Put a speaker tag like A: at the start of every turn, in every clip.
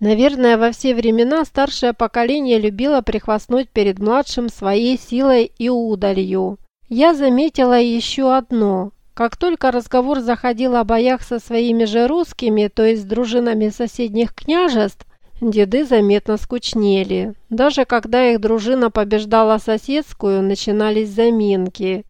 A: Наверное, во все времена старшее поколение любило прихвастнуть перед младшим своей силой и удалью. Я заметила еще одно. Как только разговор заходил о боях со своими же русскими, то есть с дружинами соседних княжеств, деды заметно скучнели. Даже когда их дружина побеждала соседскую, начинались заминки.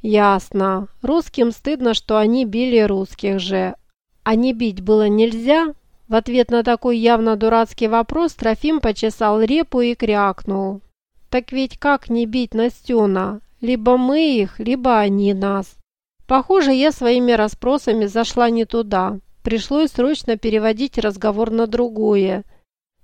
A: Ясно. Русским стыдно, что они били русских же. А не бить было нельзя? В ответ на такой явно дурацкий вопрос Трофим почесал репу и крякнул. «Так ведь как не бить Настена? Либо мы их, либо они нас». Похоже, я своими расспросами зашла не туда. Пришлось срочно переводить разговор на другое.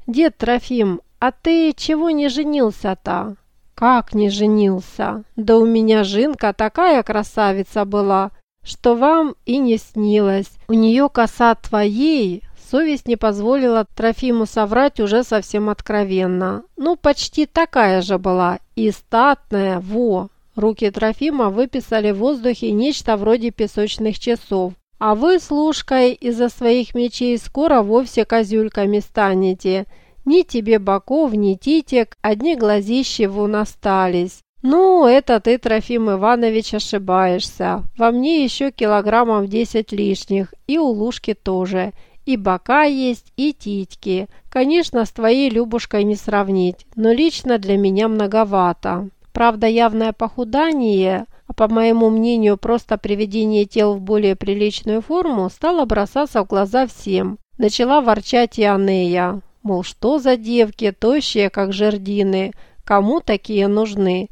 A: «Дед Трофим, а ты чего не женился-то?» «Как не женился? Да у меня жинка такая красавица была, что вам и не снилось. У нее коса твоей, Совесть не позволила Трофиму соврать уже совсем откровенно. Ну, почти такая же была. И статная, во! Руки Трофима выписали в воздухе нечто вроде песочных часов. А вы, служкой, из-за своих мечей скоро вовсе козюльками станете. Ни тебе боков, ни титек, одни глазищи вон остались. «Ну, это ты, Трофим Иванович, ошибаешься. Во мне еще килограммов десять лишних, и у Лужки тоже. И бока есть, и титьки. Конечно, с твоей Любушкой не сравнить, но лично для меня многовато. Правда, явное похудание, а по моему мнению, просто приведение тел в более приличную форму, стало бросаться в глаза всем. Начала ворчать и Анея, мол, что за девки, тощие, как жердины, кому такие нужны?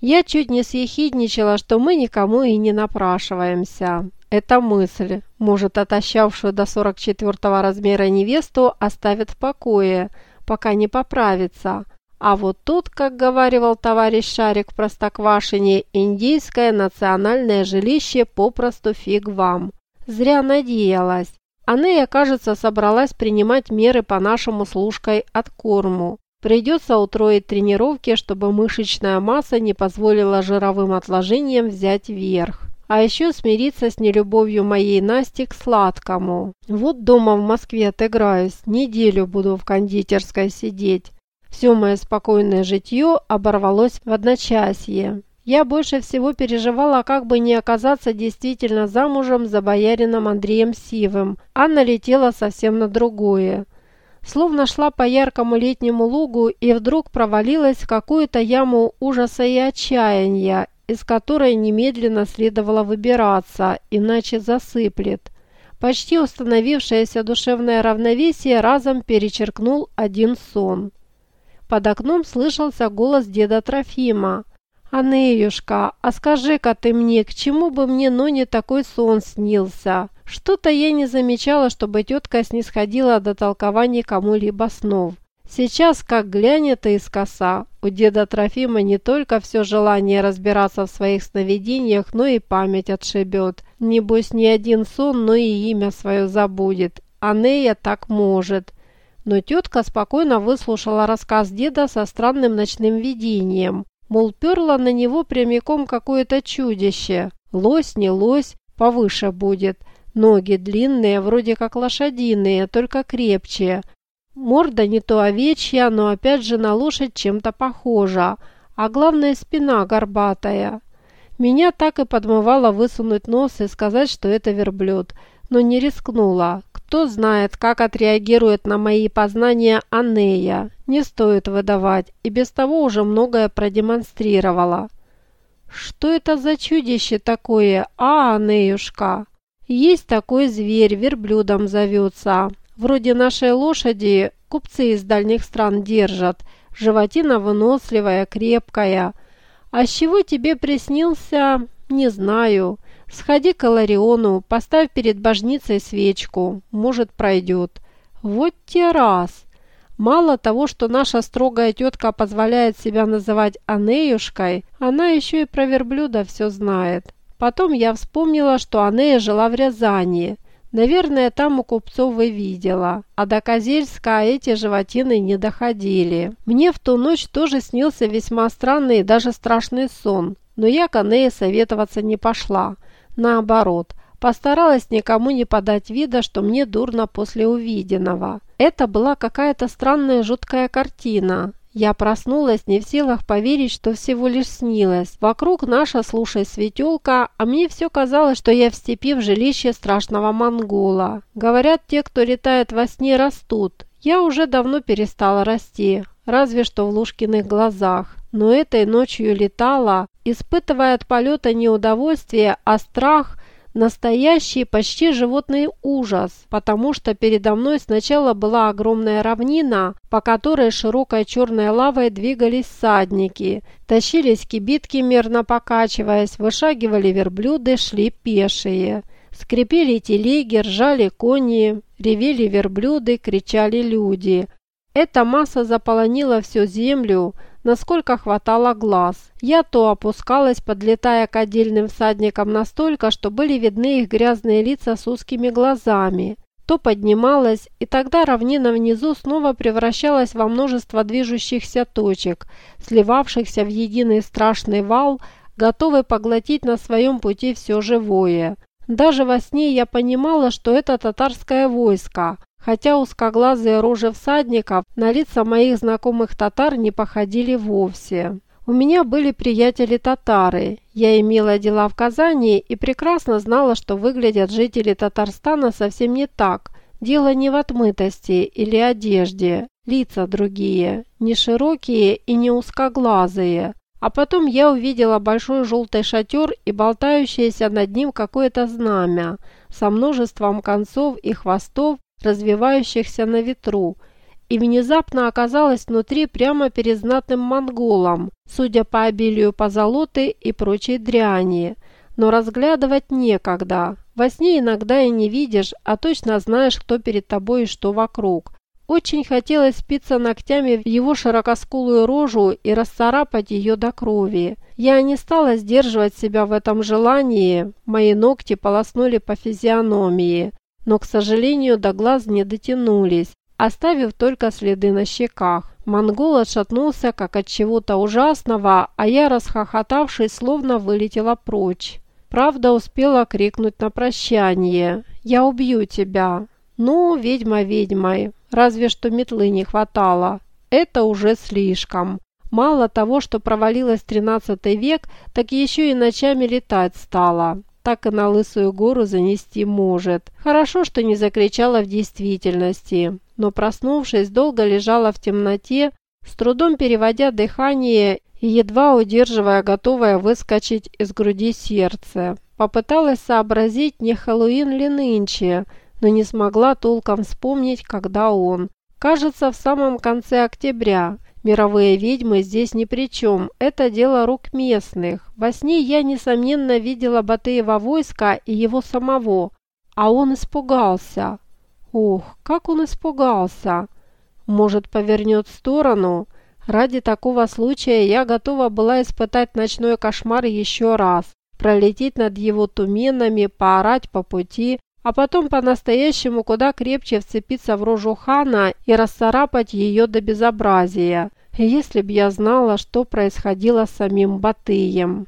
A: Я чуть не съехидничала, что мы никому и не напрашиваемся. Эта мысль, может, отощавшую до 44 размера невесту, оставит в покое, пока не поправится. А вот тут, как говаривал товарищ Шарик в Простоквашине, индийское национальное жилище попросту фиг вам. Зря надеялась. Анея, кажется, собралась принимать меры по нашему служкой от корму. Придется утроить тренировки, чтобы мышечная масса не позволила жировым отложениям взять верх. А еще смириться с нелюбовью моей Насти к сладкому. Вот дома в Москве отыграюсь, неделю буду в кондитерской сидеть. Все мое спокойное житье оборвалось в одночасье. Я больше всего переживала, как бы не оказаться действительно замужем за боярином Андреем Сивым. Анна летела совсем на другое. Словно шла по яркому летнему лугу и вдруг провалилась в какую-то яму ужаса и отчаяния из которой немедленно следовало выбираться, иначе засыплет. Почти установившееся душевное равновесие разом перечеркнул один сон. Под окном слышался голос деда Трофима. «Анеюшка, а скажи-ка ты мне, к чему бы мне, но не такой сон снился? Что-то я не замечала, чтобы тетка снисходила до толкования кому-либо снов. Сейчас, как глянет из коса, у деда Трофима не только все желание разбираться в своих сновидениях, но и память отшибет. Небось, ни один сон, но и имя свое забудет. А Нея так может. Но тетка спокойно выслушала рассказ деда со странным ночным видением. Мол, перло на него прямиком какое-то чудище. Лось, не лось, повыше будет. Ноги длинные, вроде как лошадиные, только крепче. Морда не то овечья, но опять же на лошадь чем-то похожа, а главное спина горбатая. Меня так и подмывало высунуть нос и сказать, что это верблюд, но не рискнула. Кто знает, как отреагирует на мои познания Анея. Не стоит выдавать, и без того уже многое продемонстрировала. Что это за чудище такое, а, Анеюшка? Есть такой зверь, верблюдом зовется. Вроде нашей лошади купцы из дальних стран держат. Животина выносливая, крепкая. А с чего тебе приснился, не знаю. Сходи к Лариону, поставь перед божницей свечку. Может, пройдет. Вот те раз. Мало того, что наша строгая тетка позволяет себя называть Анеюшкой, она еще и про верблюда все знает. Потом я вспомнила, что Анея жила в Рязани. Наверное, там у купцов и видела, а до Козельска эти животины не доходили. Мне в ту ночь тоже снился весьма странный и даже страшный сон, но я к Анее советоваться не пошла. Наоборот, Постаралась никому не подать вида, что мне дурно после увиденного. Это была какая-то странная жуткая картина. Я проснулась, не в силах поверить, что всего лишь снилось. Вокруг наша, слушай, светелка, а мне все казалось, что я в степи в жилище страшного монгола. Говорят, те, кто летает во сне, растут. Я уже давно перестала расти, разве что в Лушкиных глазах. Но этой ночью летала, испытывая от полета не удовольствие, а страх – Настоящий, почти животный ужас, потому что передо мной сначала была огромная равнина, по которой широкой черной лавой двигались садники, тащились кибитки, мерно покачиваясь, вышагивали верблюды, шли пешие. Скрипели телеги, ржали кони, ревели верблюды, кричали люди. Эта масса заполонила всю землю, насколько хватало глаз. Я то опускалась, подлетая к отдельным всадникам настолько, что были видны их грязные лица с узкими глазами, то поднималась, и тогда равнина внизу снова превращалась во множество движущихся точек, сливавшихся в единый страшный вал, готовый поглотить на своем пути все живое. Даже во сне я понимала, что это татарское войско, хотя узкоглазые рожи всадников на лица моих знакомых татар не походили вовсе. У меня были приятели-татары, я имела дела в Казани и прекрасно знала, что выглядят жители Татарстана совсем не так. Дело не в отмытости или одежде, лица другие, не широкие и не узкоглазые. А потом я увидела большой желтый шатер и болтающееся над ним какое-то знамя со множеством концов и хвостов развивающихся на ветру, и внезапно оказалась внутри прямо перед знатным монголом, судя по обилию позолоты и прочей дряни. Но разглядывать некогда. Во сне иногда и не видишь, а точно знаешь, кто перед тобой и что вокруг. Очень хотелось спиться ногтями в его широкоскулую рожу и расцарапать ее до крови. Я не стала сдерживать себя в этом желании, мои ногти полоснули по физиономии но, к сожалению, до глаз не дотянулись, оставив только следы на щеках. Монгол отшатнулся, как от чего-то ужасного, а я, расхохотавшись, словно вылетела прочь. Правда, успела крикнуть на прощание. «Я убью тебя!» «Ну, ведьма ведьмой, разве что метлы не хватало. Это уже слишком. Мало того, что провалилась тринадцатый век, так еще и ночами летать стала так и на Лысую гору занести может. Хорошо, что не закричала в действительности, но проснувшись, долго лежала в темноте, с трудом переводя дыхание и едва удерживая готовое выскочить из груди сердце. Попыталась сообразить, не Хэллоуин ли нынче, но не смогла толком вспомнить, когда он. Кажется, в самом конце октября, Мировые ведьмы здесь ни при чем, это дело рук местных. Во сне я, несомненно, видела Батыева войска и его самого, а он испугался. Ох, как он испугался! Может, повернет в сторону? Ради такого случая я готова была испытать ночной кошмар еще раз, пролететь над его туменами, поорать по пути, а потом по-настоящему куда крепче вцепиться в рожу хана и расцарапать ее до безобразия. Если б я знала, что происходило с самим Батыем.